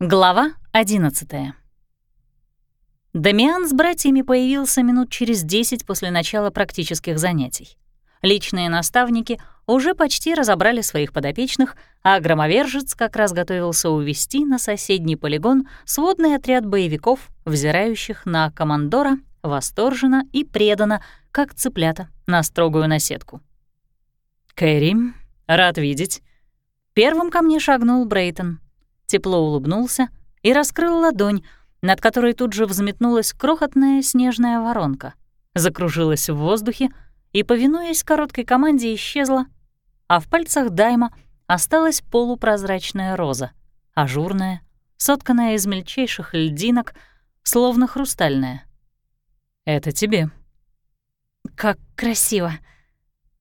Глава 11 Дамиан с братьями появился минут через 10 после начала практических занятий. Личные наставники уже почти разобрали своих подопечных, а громовержец как раз готовился увести на соседний полигон сводный отряд боевиков, взирающих на командора восторженно и преданно, как цыплята, на строгую наседку. «Кэрри, рад видеть». Первым ко мне шагнул Брейтон — тепло улыбнулся и раскрыл ладонь, над которой тут же взметнулась крохотная снежная воронка, закружилась в воздухе и, повинуясь короткой команде, исчезла, а в пальцах Дайма осталась полупрозрачная роза, ажурная, сотканная из мельчайших льдинок, словно хрустальная. «Это тебе». «Как красиво!»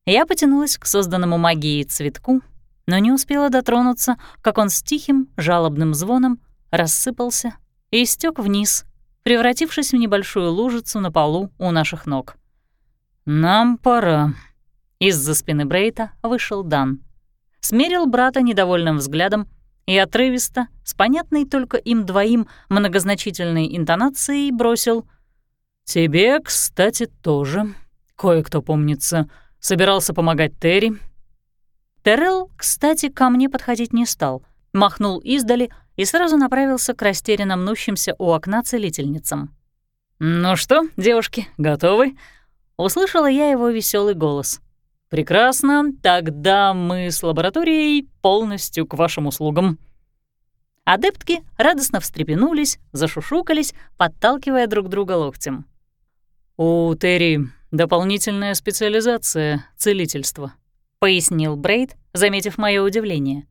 Я потянулась к созданному магией цветку, но не успела дотронуться, как он с тихим, жалобным звоном рассыпался и истек вниз, превратившись в небольшую лужицу на полу у наших ног. «Нам пора». Из-за спины Брейта вышел Дан. Смерил брата недовольным взглядом и отрывисто, с понятной только им двоим многозначительной интонацией, бросил «Тебе, кстати, тоже. Кое-кто, помнится, собирался помогать Терри, Террell, кстати, ко мне подходить не стал, махнул издали и сразу направился к растерянно мнущимся у окна целительницам. «Ну что, девушки, готовы?» Услышала я его веселый голос. «Прекрасно, тогда мы с лабораторией полностью к вашим услугам». Адептки радостно встрепенулись, зашушукались, подталкивая друг друга локтем. «У Терри дополнительная специализация — целительство», — пояснил Брейд, заметив мое удивление.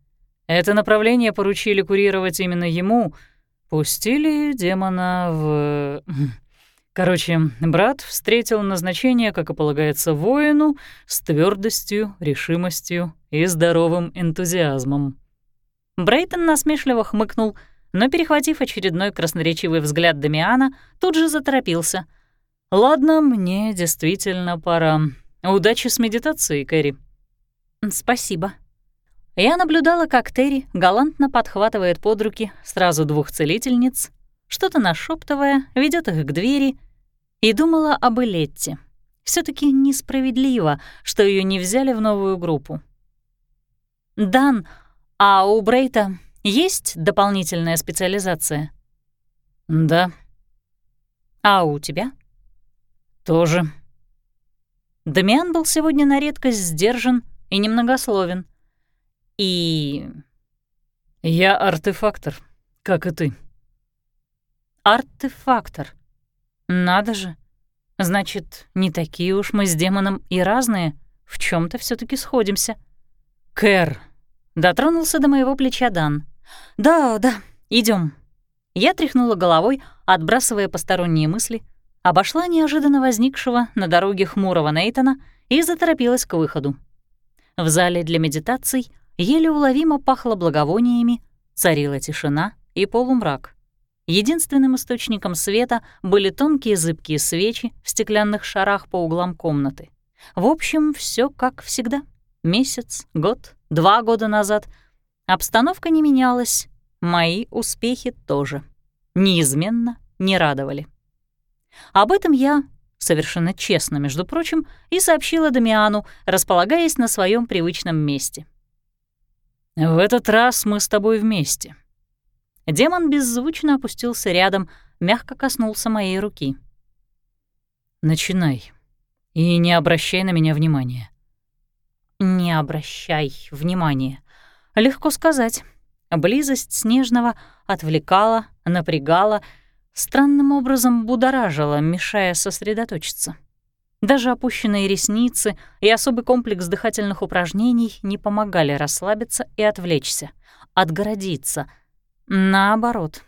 «Это направление поручили курировать именно ему. Пустили демона в... Короче, брат встретил назначение, как и полагается воину, с твердостью, решимостью и здоровым энтузиазмом». Брейтон насмешливо хмыкнул, но, перехватив очередной красноречивый взгляд Дамиана, тут же заторопился. «Ладно, мне действительно пора. Удачи с медитацией, Кэрри». «Спасибо». Я наблюдала, как Терри галантно подхватывает под руки сразу двух целительниц, что-то нашептывая, ведет их к двери, и думала об Элетте. все таки несправедливо, что ее не взяли в новую группу. «Дан, а у Брейта есть дополнительная специализация?» «Да». «А у тебя?» «Тоже». Дамиан был сегодня на редкость сдержан и немногословен. И... Я артефактор, как и ты. Артефактор. Надо же. Значит, не такие уж мы с демоном и разные. В чем то все таки сходимся. Кэр. Дотронулся до моего плеча Дан. Да, да, идем. Я тряхнула головой, отбрасывая посторонние мысли, обошла неожиданно возникшего на дороге хмурого Нейтона и заторопилась к выходу. В зале для медитаций еле уловимо пахло благовониями, царила тишина и полумрак. Единственным источником света были тонкие зыбкие свечи в стеклянных шарах по углам комнаты. В общем, все как всегда. Месяц, год, два года назад. Обстановка не менялась, мои успехи тоже. Неизменно не радовали. Об этом я совершенно честно, между прочим, и сообщила Дамиану, располагаясь на своем привычном месте. «В этот раз мы с тобой вместе». Демон беззвучно опустился рядом, мягко коснулся моей руки. «Начинай. И не обращай на меня внимания». «Не обращай внимания. Легко сказать. Близость Снежного отвлекала, напрягала, странным образом будоражила, мешая сосредоточиться. Даже опущенные ресницы и особый комплекс дыхательных упражнений не помогали расслабиться и отвлечься, отгородиться. Наоборот.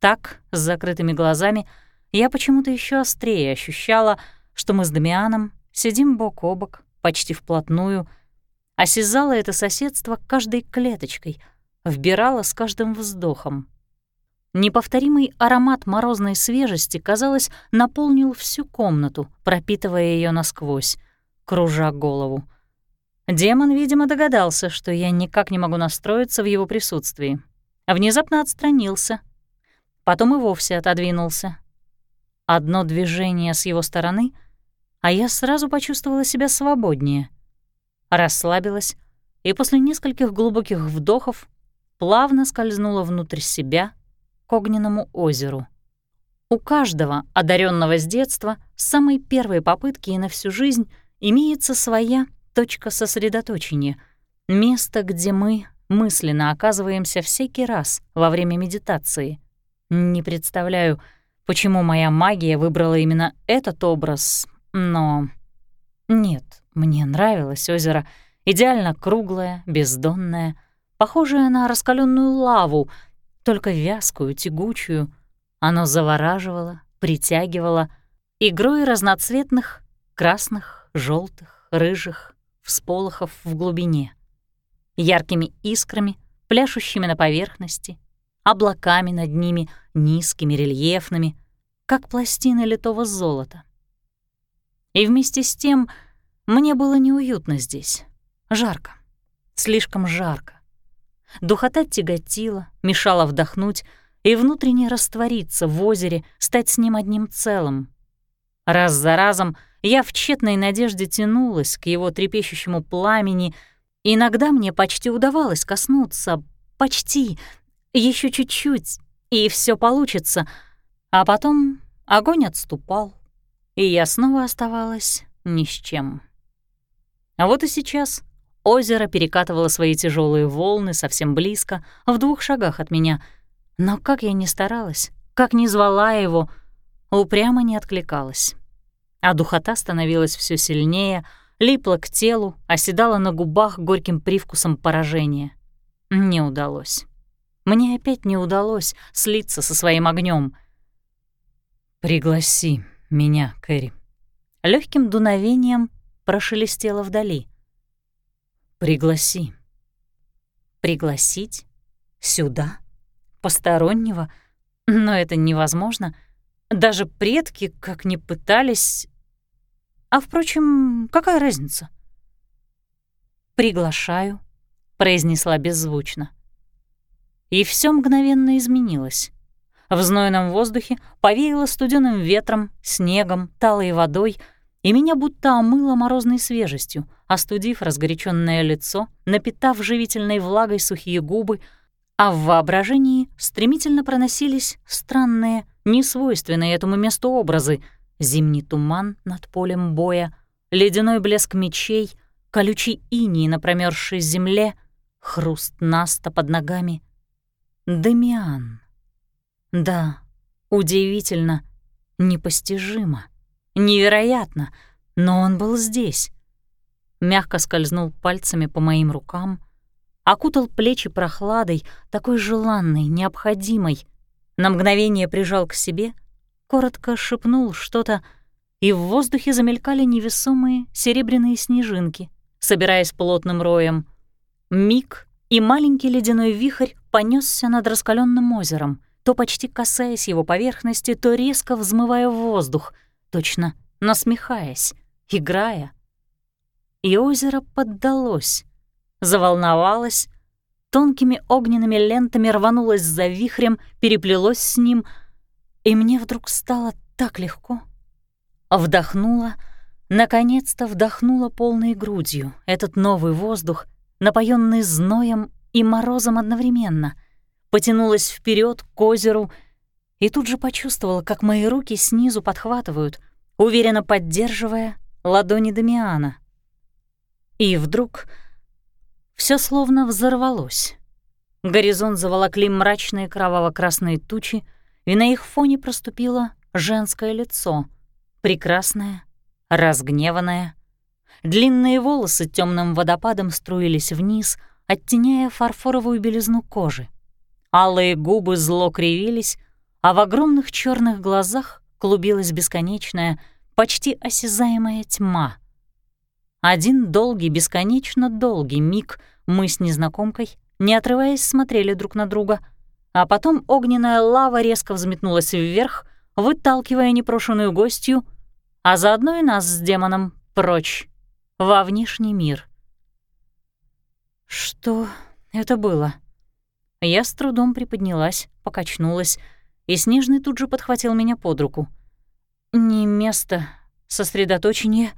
Так, с закрытыми глазами, я почему-то еще острее ощущала, что мы с Дамианом сидим бок о бок, почти вплотную, осязала это соседство каждой клеточкой, вбирала с каждым вздохом, Неповторимый аромат морозной свежести, казалось, наполнил всю комнату, пропитывая ее насквозь, кружа голову. Демон, видимо, догадался, что я никак не могу настроиться в его присутствии. внезапно отстранился, потом и вовсе отодвинулся. Одно движение с его стороны, а я сразу почувствовала себя свободнее. Расслабилась и после нескольких глубоких вдохов плавно скользнула внутрь себя к огненному озеру. У каждого, одаренного с детства, с самой первой попытки и на всю жизнь имеется своя точка сосредоточения, место, где мы мысленно оказываемся всякий раз во время медитации. Не представляю, почему моя магия выбрала именно этот образ, но... Нет, мне нравилось озеро, идеально круглое, бездонное, похожее на раскаленную лаву, только вязкую, тягучую — оно завораживало, притягивало игрой разноцветных красных, желтых, рыжих всполохов в глубине, яркими искрами, пляшущими на поверхности, облаками над ними, низкими, рельефными, как пластины литого золота. И вместе с тем мне было неуютно здесь, жарко, слишком жарко. Духота тяготила, мешала вдохнуть, и внутренне раствориться в озере, стать с ним одним целым. Раз за разом я в тщетной надежде тянулась к его трепещущему пламени, иногда мне почти удавалось коснуться, почти, еще чуть-чуть, и все получится, а потом огонь отступал, и я снова оставалась ни с чем. А вот и сейчас озеро перекатывало свои тяжелые волны совсем близко, в двух шагах от меня — но как я ни старалась, как ни звала его, упрямо не откликалась. А духота становилась все сильнее, липла к телу, оседала на губах горьким привкусом поражения. Не удалось. Мне опять не удалось слиться со своим огнем. «Пригласи меня, Кэрри». Легким дуновением прошелестело вдали. «Пригласи». «Пригласить? Сюда?» постороннего, но это невозможно. Даже предки, как ни пытались... А, впрочем, какая разница? «Приглашаю», — произнесла беззвучно. И все мгновенно изменилось. В знойном воздухе повеяло студеным ветром, снегом, талой водой, и меня будто омыло морозной свежестью, остудив разгоряченное лицо, напитав живительной влагой сухие губы, а в воображении стремительно проносились странные, несвойственные этому месту образы — зимний туман над полем боя, ледяной блеск мечей, колючий иней на промерзшей земле, хруст наста под ногами. Демиан. Да, удивительно, непостижимо, невероятно, но он был здесь. Мягко скользнул пальцами по моим рукам — окутал плечи прохладой, такой желанной, необходимой. На мгновение прижал к себе, коротко шепнул что-то, и в воздухе замелькали невесомые серебряные снежинки, собираясь плотным роем. Миг, и маленький ледяной вихрь понесся над раскаленным озером, то почти касаясь его поверхности, то резко взмывая в воздух, точно насмехаясь, играя. И озеро поддалось, заволновалась, тонкими огненными лентами рванулась за вихрем, переплелось с ним, и мне вдруг стало так легко. Вдохнула, наконец-то вдохнула полной грудью этот новый воздух, напоенный зноем и морозом одновременно, потянулась вперед к озеру и тут же почувствовала, как мои руки снизу подхватывают, уверенно поддерживая ладони Дамиана. И вдруг все словно взорвалось. Горизонт заволокли мрачные кроваво-красные тучи, и на их фоне проступило женское лицо, прекрасное, разгневанное. Длинные волосы темным водопадом струились вниз, оттеняя фарфоровую белизну кожи. Алые губы зло кривились, а в огромных черных глазах клубилась бесконечная, почти осязаемая тьма. Один долгий, бесконечно долгий миг — мы с незнакомкой, не отрываясь, смотрели друг на друга, а потом огненная лава резко взметнулась вверх, выталкивая непрошенную гостью, а заодно и нас с демоном прочь, во внешний мир. Что это было? Я с трудом приподнялась, покачнулась, и Снежный тут же подхватил меня под руку. «Не место, сосредоточение,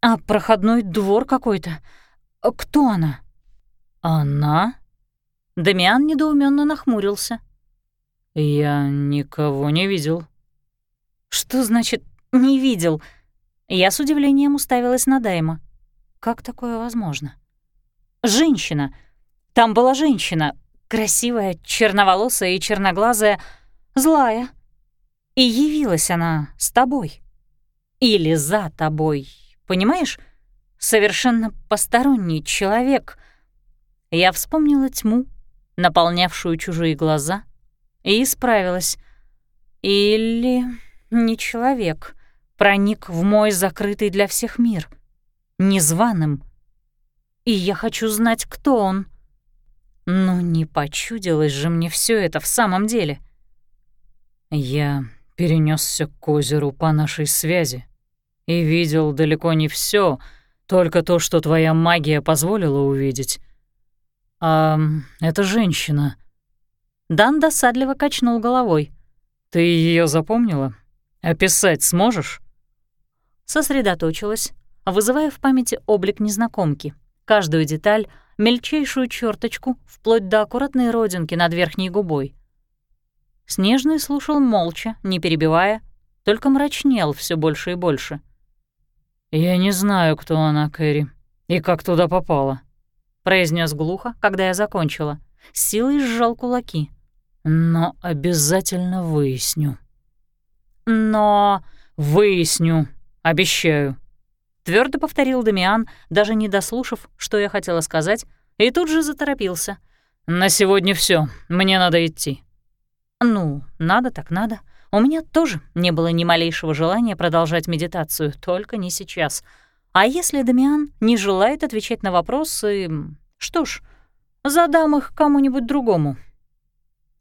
а проходной двор какой-то. Кто она?» «Она?» Дамиан недоуменно нахмурился. «Я никого не видел». «Что значит «не видел»?» Я с удивлением уставилась на Дайма. Как такое возможно? «Женщина! Там была женщина, красивая, черноволосая и черноглазая, злая. И явилась она с тобой. Или за тобой, понимаешь? Совершенно посторонний человек. Я вспомнила тьму, наполнявшую чужие глаза, и исправилась. Или не человек, проник в мой закрытый для всех мир, незваным. И я хочу знать, кто он. Но не почудилось же мне все это в самом деле. Я перенесся к озеру по нашей связи и видел далеко не все, только то, что твоя магия позволила увидеть. А эта женщина... Дан досадливо качнул головой. «Ты ее запомнила? Описать сможешь?» Сосредоточилась, вызывая в памяти облик незнакомки, каждую деталь, мельчайшую черточку, вплоть до аккуратной родинки над верхней губой. Снежный слушал молча, не перебивая, только мрачнел все больше и больше. «Я не знаю, кто она, Кэрри, и как туда попала», — произнес глухо, когда я закончила. С силой сжал кулаки. «Но обязательно выясню». «Но...» «Выясню, обещаю», — твердо повторил Дамиан, даже не дослушав, что я хотела сказать, и тут же заторопился. «На сегодня все. мне надо идти». «Ну, надо так надо. У меня тоже не было ни малейшего желания продолжать медитацию, только не сейчас. А если Дамиан не желает отвечать на вопросы, что ж, задам их кому-нибудь другому».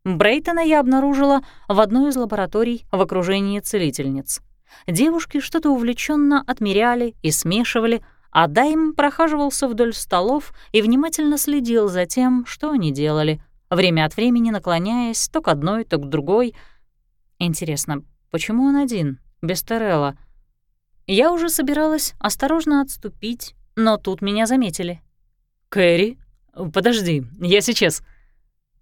Брейтона я обнаружила в одной из лабораторий в окружении целительниц. Девушки что-то увлеченно отмеряли и смешивали, а Дайм прохаживался вдоль столов и внимательно следил за тем, что они делали, время от времени наклоняясь то к одной, то к другой. Интересно, почему он один, без Терелла? Я уже собиралась осторожно отступить, но тут меня заметили. «Кэрри? Подожди, я сейчас...»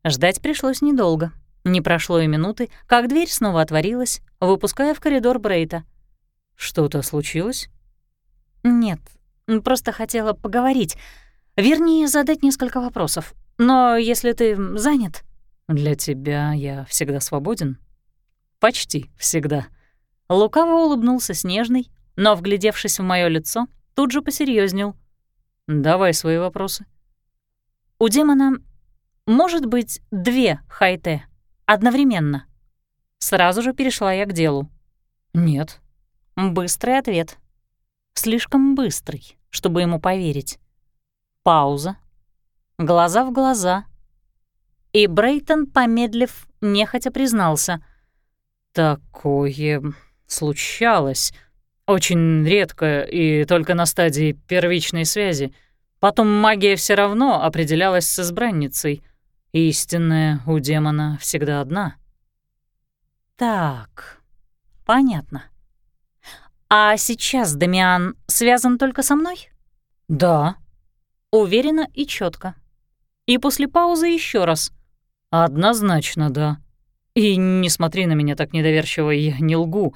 Ждать пришлось недолго. Не прошло и минуты, как дверь снова отворилась, выпуская в коридор Брейта. «Что-то случилось?» «Нет, просто хотела поговорить. Вернее, задать несколько вопросов. Но если ты занят...» «Для тебя я всегда свободен?» «Почти всегда». Лукаво улыбнулся Снежный, но, вглядевшись в мое лицо, тут же посерьезнел. «Давай свои вопросы». «У демона может быть две хайте одновременно?» Сразу же перешла я к делу. «Нет». Быстрый ответ. Слишком быстрый, чтобы ему поверить. Пауза. Глаза в глаза. И Брейтон, помедлив, нехотя признался. «Такое случалось. Очень редко и только на стадии первичной связи. Потом магия все равно определялась с избранницей. Истинная у демона всегда одна. Так, понятно. А сейчас Дамиан связан только со мной? Да. Уверенно и четко. И после паузы еще раз. Однозначно да. И не смотри на меня так недоверчиво, я не лгу.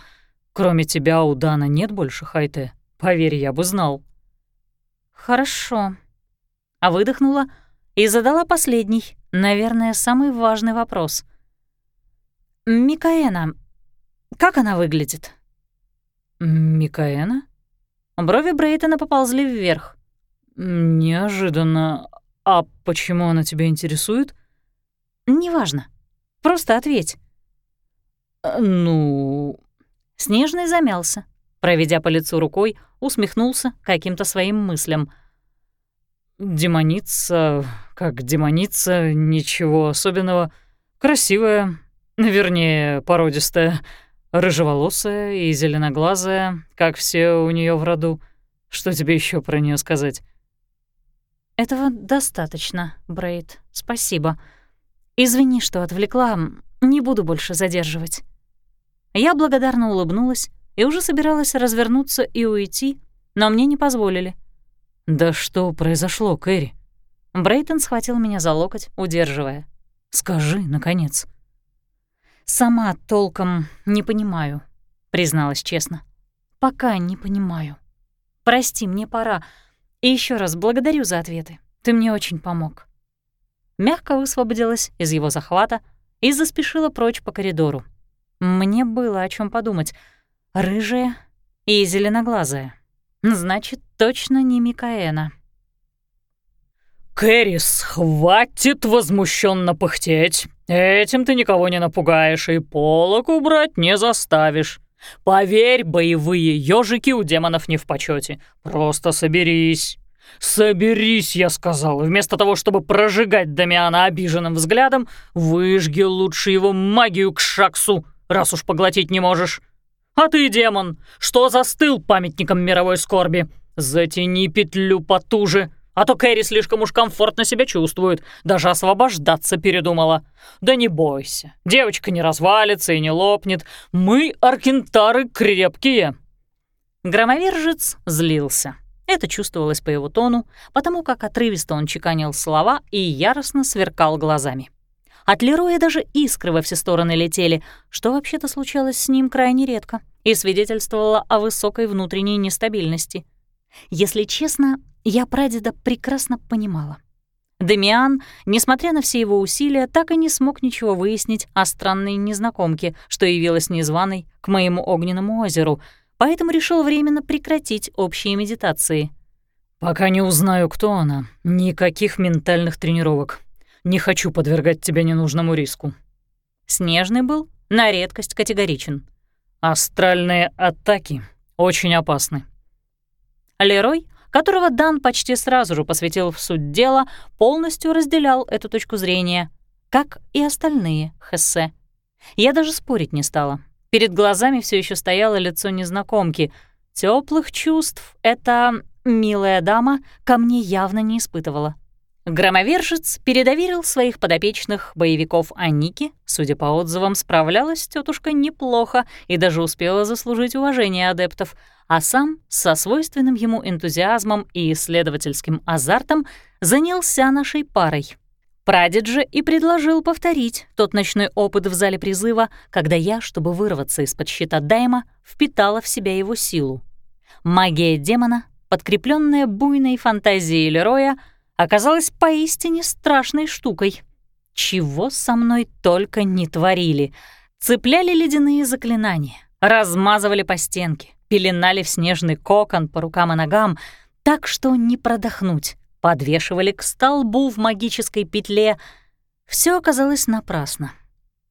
Кроме тебя у Дана нет больше Хайте. Поверь, я бы знал. Хорошо. А выдохнула и задала последний, наверное, самый важный вопрос. «Микаэна, как она выглядит?» «Микаэна?» Брови Брейтона поползли вверх. «Неожиданно. А почему она тебя интересует?» «Неважно. Просто ответь». «Ну...» Снежный замялся, проведя по лицу рукой, усмехнулся каким-то своим мыслям — Демоница, как демоница, ничего особенного. Красивая, вернее, породистая, рыжеволосая и зеленоглазая, как все у нее в роду. Что тебе еще про нее сказать? Этого достаточно, Брейд. Спасибо. «Извини, что отвлекла, не буду больше задерживать». Я благодарно улыбнулась и уже собиралась развернуться и уйти, но мне не позволили. «Да что произошло, Кэрри?» Брейтон схватил меня за локоть, удерживая. «Скажи, наконец». «Сама толком не понимаю», — призналась честно. «Пока не понимаю. Прости, мне пора. И еще раз благодарю за ответы. Ты мне очень помог». Мягко высвободилась из его захвата и заспешила прочь по коридору. Мне было о чем подумать. Рыжая и зеленоглазая. Значит, точно не Микаэна. «Кэрис, хватит возмущенно пыхтеть. Этим ты никого не напугаешь и полок убрать не заставишь. Поверь, боевые ежики у демонов не в почете. Просто соберись. Соберись, я сказал. Вместо того, чтобы прожигать Дамиана обиженным взглядом, выжги лучше его магию к Шаксу, раз уж поглотить не можешь. А ты, демон, что застыл памятником мировой скорби? Затяни петлю потуже, а то Кэрри слишком уж комфортно себя чувствует, даже освобождаться передумала. Да не бойся, девочка не развалится и не лопнет. Мы, аркентары, крепкие». Громовержец злился. Это чувствовалось по его тону, потому как отрывисто он чеканил слова и яростно сверкал глазами. От Лероя даже искры во все стороны летели, что вообще-то случалось с ним крайне редко и свидетельствовало о высокой внутренней нестабильности. Если честно, я прадеда прекрасно понимала. Демиан, несмотря на все его усилия, так и не смог ничего выяснить о странной незнакомке, что явилась незваной к моему огненному озеру, поэтому решил временно прекратить общие медитации. «Пока не узнаю, кто она, никаких ментальных тренировок. Не хочу подвергать тебя ненужному риску». Снежный был на редкость категоричен. «Астральные атаки очень опасны». Лерой которого Дан почти сразу же посвятил в суть дела, полностью разделял эту точку зрения, как и остальные Хессе. Я даже спорить не стала. Перед глазами все еще стояло лицо незнакомки. Теплых чувств эта милая дама ко мне явно не испытывала. Громовержец передоверил своих подопечных боевиков Аники, судя по отзывам, справлялась тетушка неплохо и даже успела заслужить уважение адептов, а сам со свойственным ему энтузиазмом и исследовательским азартом занялся нашей парой. Прадед же и предложил повторить тот ночной опыт в зале призыва, когда я, чтобы вырваться из-под щита Дайма, впитала в себя его силу. Магия демона, подкрепленная буйной фантазией Лероя, — оказалась поистине страшной штукой. Чего со мной только не творили. Цепляли ледяные заклинания, размазывали по стенке, пеленали в снежный кокон по рукам и ногам, так что не продохнуть, подвешивали к столбу в магической петле. Все оказалось напрасно.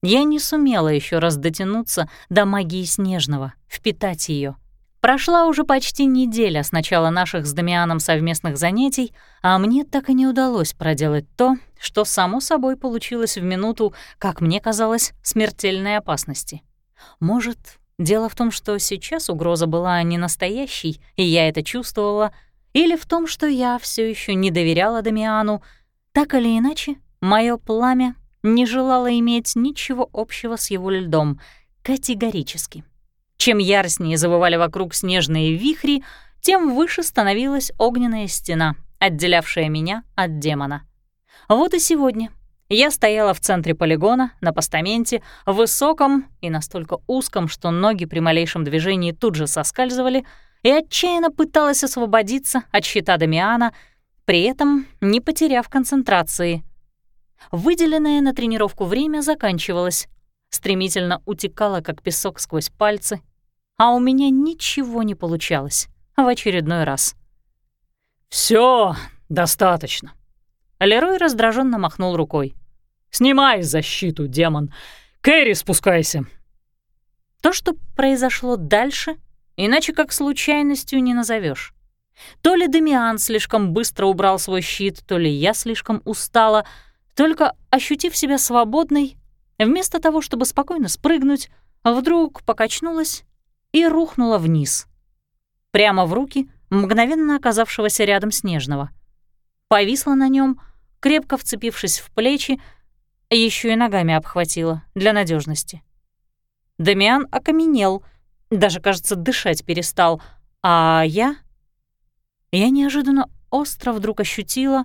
Я не сумела еще раз дотянуться до магии снежного, впитать ее. Прошла уже почти неделя с начала наших с Дамианом совместных занятий, а мне так и не удалось проделать то, что само собой получилось в минуту, как мне казалось, смертельной опасности. Может, дело в том, что сейчас угроза была не настоящей, и я это чувствовала, или в том, что я все еще не доверяла Дамиану, так или иначе, мое пламя не желало иметь ничего общего с его льдом, категорически. Чем яростнее завывали вокруг снежные вихри, тем выше становилась огненная стена, отделявшая меня от демона. Вот и сегодня я стояла в центре полигона, на постаменте, высоком и настолько узком, что ноги при малейшем движении тут же соскальзывали, и отчаянно пыталась освободиться от щита Дамиана, при этом не потеряв концентрации. Выделенное на тренировку время заканчивалось, стремительно утекала, как песок сквозь пальцы, а у меня ничего не получалось в очередной раз. Все, достаточно. Лерой раздраженно махнул рукой. «Снимай защиту, демон! Кэрри, спускайся!» То, что произошло дальше, иначе как случайностью не назовешь. То ли Демиан слишком быстро убрал свой щит, то ли я слишком устала, только ощутив себя свободной, Вместо того, чтобы спокойно спрыгнуть, вдруг покачнулась и рухнула вниз. Прямо в руки мгновенно оказавшегося рядом Снежного. Повисла на нем, крепко вцепившись в плечи, Еще и ногами обхватила, для надежности. Дамиан окаменел, даже, кажется, дышать перестал, а я... Я неожиданно остро вдруг ощутила,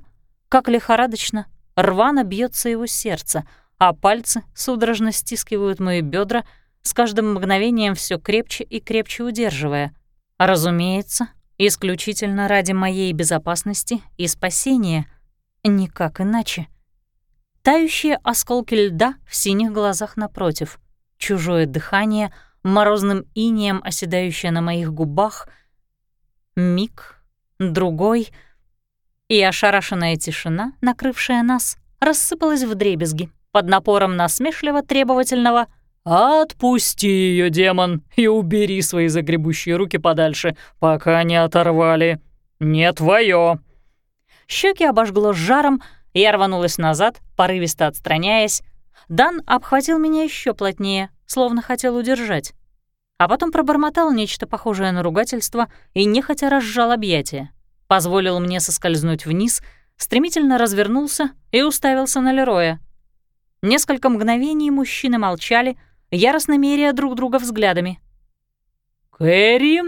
как лихорадочно, рвано бьется его сердце, а пальцы судорожно стискивают мои бедра, с каждым мгновением все крепче и крепче удерживая. Разумеется, исключительно ради моей безопасности и спасения, никак иначе. Тающие осколки льда в синих глазах напротив, чужое дыхание, морозным инеем оседающее на моих губах. Миг, другой, и ошарашенная тишина, накрывшая нас, рассыпалась в дребезги под напором насмешливо требовательного «Отпусти ее, демон, и убери свои загребущие руки подальше, пока не оторвали. Не твое. Щеки обожгло жаром, я рванулась назад, порывисто отстраняясь. Дан обхватил меня еще плотнее, словно хотел удержать. А потом пробормотал нечто похожее на ругательство и нехотя разжал объятия. Позволил мне соскользнуть вниз, стремительно развернулся и уставился на Лероя. Несколько мгновений мужчины молчали, яростно меряя друг друга взглядами. «Кэрри,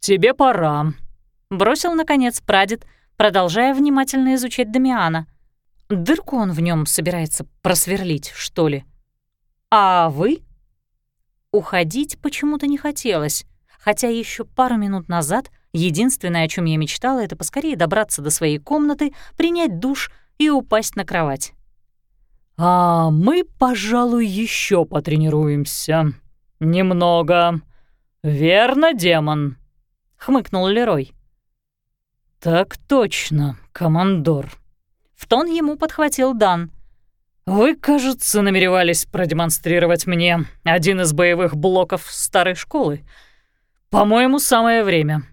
тебе пора», — бросил, наконец, прадед, продолжая внимательно изучать Дамиана — Дырку он в нем собирается просверлить, что ли? А вы? Уходить почему-то не хотелось, хотя еще пару минут назад единственное, о чем я мечтала, это поскорее добраться до своей комнаты, принять душ и упасть на кровать. «А мы, пожалуй, еще потренируемся. Немного. Верно, демон?» — хмыкнул Лерой. «Так точно, командор», в тон ему подхватил Дан. «Вы, кажется, намеревались продемонстрировать мне один из боевых блоков старой школы. По-моему, самое время».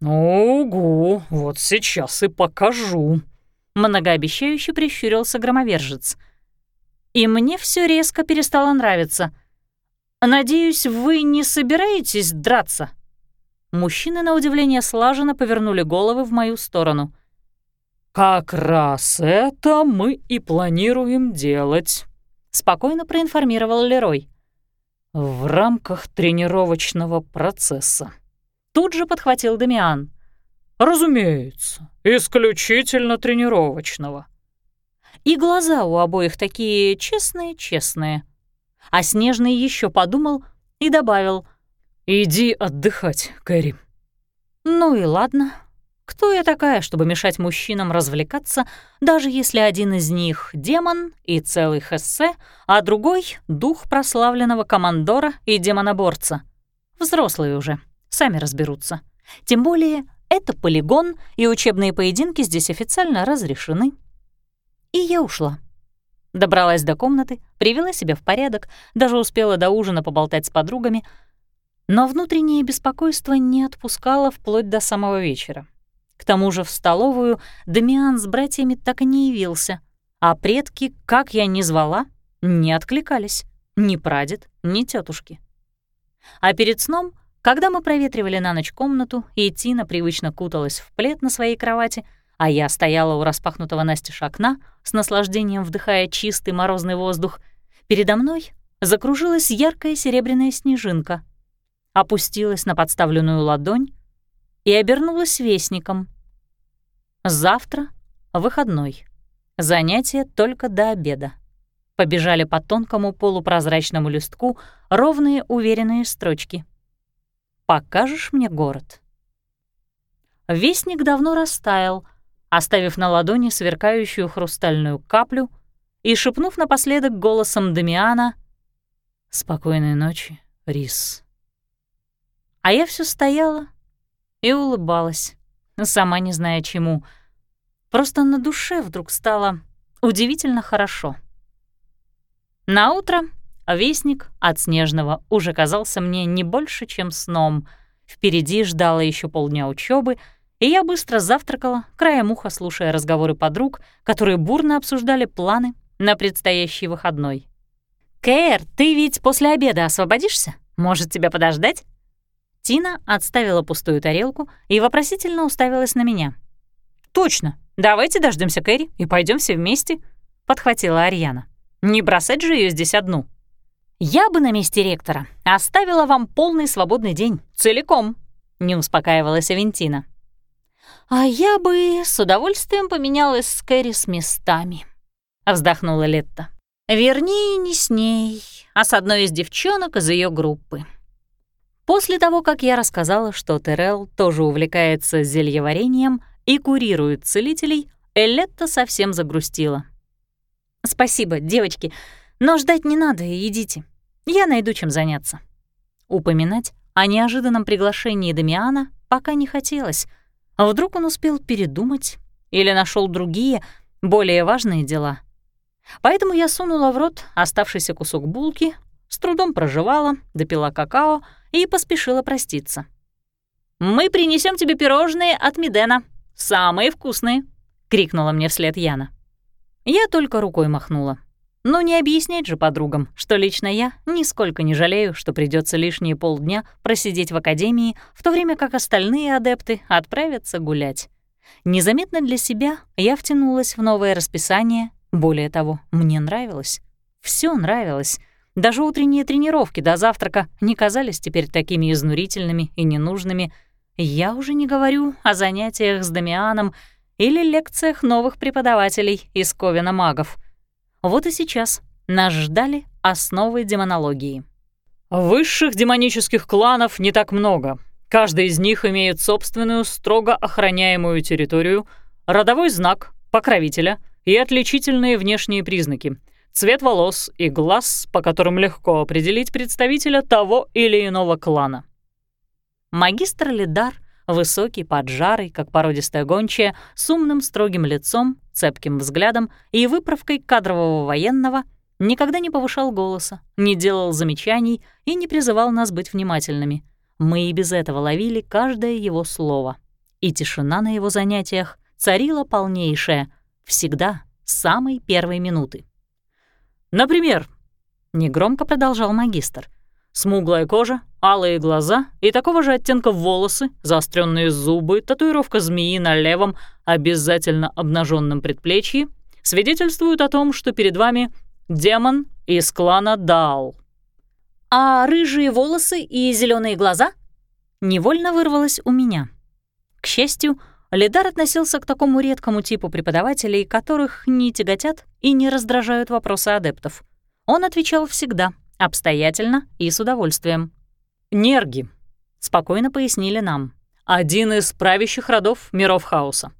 «Угу, вот сейчас и покажу», — многообещающе прищурился громовержец. И мне все резко перестало нравиться. «Надеюсь, вы не собираетесь драться?» Мужчины, на удивление, слаженно повернули головы в мою сторону — «Как раз это мы и планируем делать», — спокойно проинформировал Лерой. «В рамках тренировочного процесса». Тут же подхватил Дамиан. «Разумеется, исключительно тренировочного». И глаза у обоих такие честные-честные. А Снежный еще подумал и добавил. «Иди отдыхать, Кэрри». Ну и ладно, кто я такая, чтобы мешать мужчинам развлекаться, даже если один из них — демон и целый хессе, а другой — дух прославленного командора и демоноборца? Взрослые уже, сами разберутся. Тем более это полигон, и учебные поединки здесь официально разрешены. И я ушла. Добралась до комнаты, привела себя в порядок, даже успела до ужина поболтать с подругами, но внутреннее беспокойство не отпускало вплоть до самого вечера. К тому же в столовую Дамиан с братьями так и не явился, а предки, как я ни звала, не откликались. Ни прадед, ни тетушки. А перед сном, когда мы проветривали на ночь комнату, и Тина привычно куталась в плед на своей кровати, а я стояла у распахнутого настежь окна, с наслаждением вдыхая чистый морозный воздух, передо мной закружилась яркая серебряная снежинка, опустилась на подставленную ладонь и обернулась вестником. Завтра — выходной. Занятия только до обеда. Побежали по тонкому полупрозрачному листку ровные уверенные строчки. «Покажешь мне город?» Вестник давно растаял, оставив на ладони сверкающую хрустальную каплю и шепнув напоследок голосом Дамиана «Спокойной ночи, Рис». А я все стояла и улыбалась, сама не зная чему. Просто на душе вдруг стало удивительно хорошо. На утро вестник от Снежного уже казался мне не больше, чем сном. Впереди ждало еще полдня учебы, и я быстро завтракала, краем уха слушая разговоры подруг, которые бурно обсуждали планы на предстоящий выходной. «Кэр, ты ведь после обеда освободишься? Может, тебя подождать?» Тина отставила пустую тарелку и вопросительно уставилась на меня. «Точно! Давайте дождемся Кэрри и пойдем все вместе», — подхватила Арьяна. Не бросать же ее здесь одну. Я бы на месте ректора оставила вам полный свободный день, целиком, не успокаивалась Авентина. А я бы с удовольствием поменялась с Кэрри с местами, вздохнула Летта. Вернее, не с ней, а с одной из девчонок из ее группы. После того, как я рассказала, что Терел тоже увлекается зельеварением и курирует целителей, Элетта совсем загрустила. «Спасибо, девочки, но ждать не надо, идите. Я найду чем заняться». Упоминать о неожиданном приглашении Дамиана пока не хотелось. А вдруг он успел передумать или нашел другие, более важные дела. Поэтому я сунула в рот оставшийся кусок булки, с трудом проживала, допила какао и поспешила проститься. «Мы принесем тебе пирожные от Мидена, самые вкусные», — крикнула мне вслед Яна. Я только рукой махнула. Но не объяснять же подругам, что лично я нисколько не жалею, что придется лишние полдня просидеть в академии, в то время как остальные адепты отправятся гулять. Незаметно для себя я втянулась в новое расписание. Более того, мне нравилось. Все нравилось. Даже утренние тренировки до завтрака не казались теперь такими изнурительными и ненужными. Я уже не говорю о занятиях с Дамианом или лекциях новых преподавателей из Ковина магов. Вот и сейчас нас ждали основы демонологии. Высших демонических кланов не так много. Каждый из них имеет собственную строго охраняемую территорию, родовой знак, покровителя и отличительные внешние признаки — цвет волос и глаз, по которым легко определить представителя того или иного клана. Магистр Лидар Высокий, поджарый, как породистая гончая, с умным строгим лицом, цепким взглядом и выправкой кадрового военного, никогда не повышал голоса, не делал замечаний и не призывал нас быть внимательными. Мы и без этого ловили каждое его слово. И тишина на его занятиях царила полнейшая, всегда, с самой первой минуты. «Например», — негромко продолжал магистр, Смуглая кожа, алые глаза и такого же оттенка волосы, заостренные зубы, татуировка змеи на левом, обязательно обнаженном предплечье свидетельствуют о том, что перед вами демон из клана Дал. А рыжие волосы и зеленые глаза? Невольно вырвалось у меня. К счастью, Лидар относился к такому редкому типу преподавателей, которых не тяготят и не раздражают вопросы адептов. Он отвечал всегда — Обстоятельно и с удовольствием. «Нерги», — спокойно пояснили нам. «Один из правящих родов миров хаоса».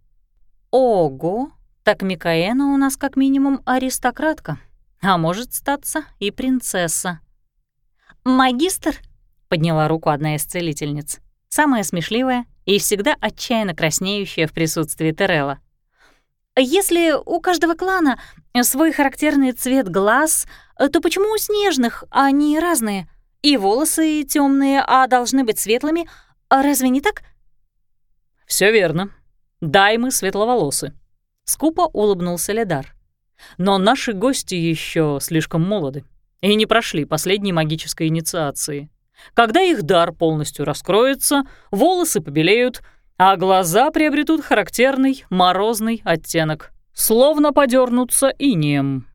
«Ого! Так Микаэна у нас как минимум аристократка, а может статься и принцесса». «Магистр?» — подняла руку одна из целительниц, самая смешливая и всегда отчаянно краснеющая в присутствии Терелла. Если у каждого клана свой характерный цвет глаз, то почему у снежных они разные? И волосы темные, а должны быть светлыми. Разве не так? Все верно. Дай мы светловолосы. Скупо улыбнулся Ледар. Но наши гости еще слишком молоды и не прошли последней магической инициации. Когда их дар полностью раскроется, волосы побелеют — а глаза приобретут характерный морозный оттенок, словно подернутся инеем.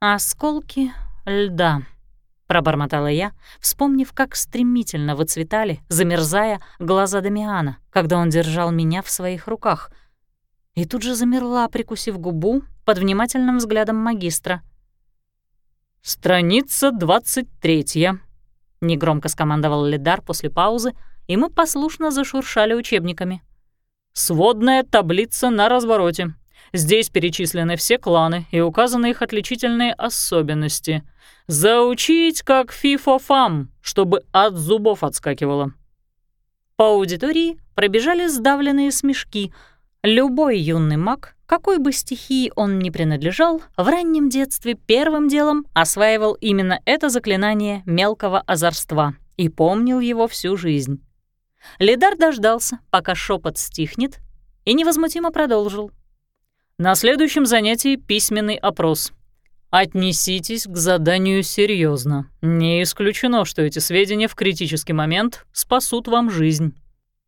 «Осколки льда», — пробормотала я, вспомнив, как стремительно выцветали, замерзая, глаза Дамиана, когда он держал меня в своих руках. И тут же замерла, прикусив губу под внимательным взглядом магистра. «Страница двадцать третья», — негромко скомандовал Лидар после паузы, и мы послушно зашуршали учебниками. «Сводная таблица на развороте. Здесь перечислены все кланы и указаны их отличительные особенности. Заучить как фифо-фам, чтобы от зубов отскакивало». По аудитории пробежали сдавленные смешки. Любой юный маг, какой бы стихии он ни принадлежал, в раннем детстве первым делом осваивал именно это заклинание мелкого озорства и помнил его всю жизнь. Лидар дождался, пока шепот стихнет, и невозмутимо продолжил. «На следующем занятии письменный опрос. Отнеситесь к заданию серьезно. Не исключено, что эти сведения в критический момент спасут вам жизнь».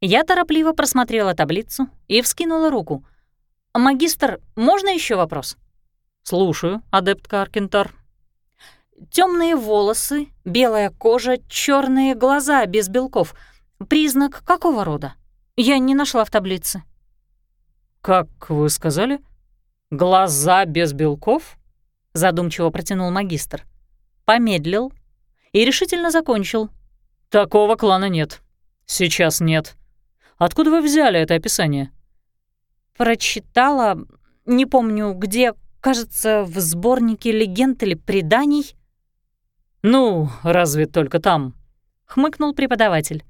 Я торопливо просмотрела таблицу и вскинула руку. «Магистр, можно еще вопрос?» Слушаю, адепт Каркентар. Темные волосы, белая кожа, черные глаза без белков. Признак какого рода? Я не нашла в таблице. Как вы сказали? Глаза без белков? Задумчиво протянул магистр. Помедлил и решительно закончил. Такого клана нет. Сейчас нет. Откуда вы взяли это описание? Прочитала, не помню где, кажется, в сборнике легенд или преданий. «Ну, разве только там?» — хмыкнул преподаватель.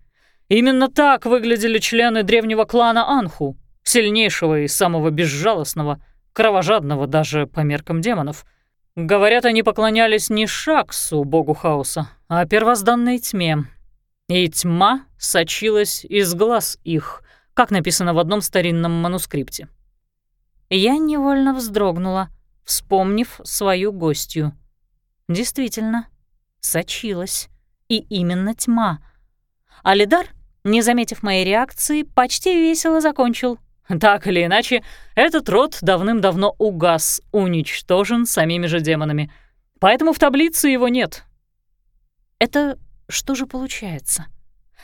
«Именно так выглядели члены древнего клана Анху, сильнейшего и самого безжалостного, кровожадного даже по меркам демонов. Говорят, они поклонялись не Шаксу, богу хаоса, а первозданной тьме. И тьма сочилась из глаз их, как написано в одном старинном манускрипте. Я невольно вздрогнула, вспомнив свою гостью. Действительно, сочилась. И именно тьма. Алидар, не заметив моей реакции, почти весело закончил. Так или иначе, этот род давным-давно угас, уничтожен самими же демонами. Поэтому в таблице его нет. Это что же получается?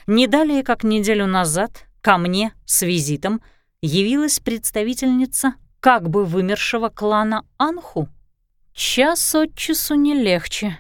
Не далее, как неделю назад, ко мне с визитом явилась представительница как бы вымершего клана Анху. Час от часу не легче.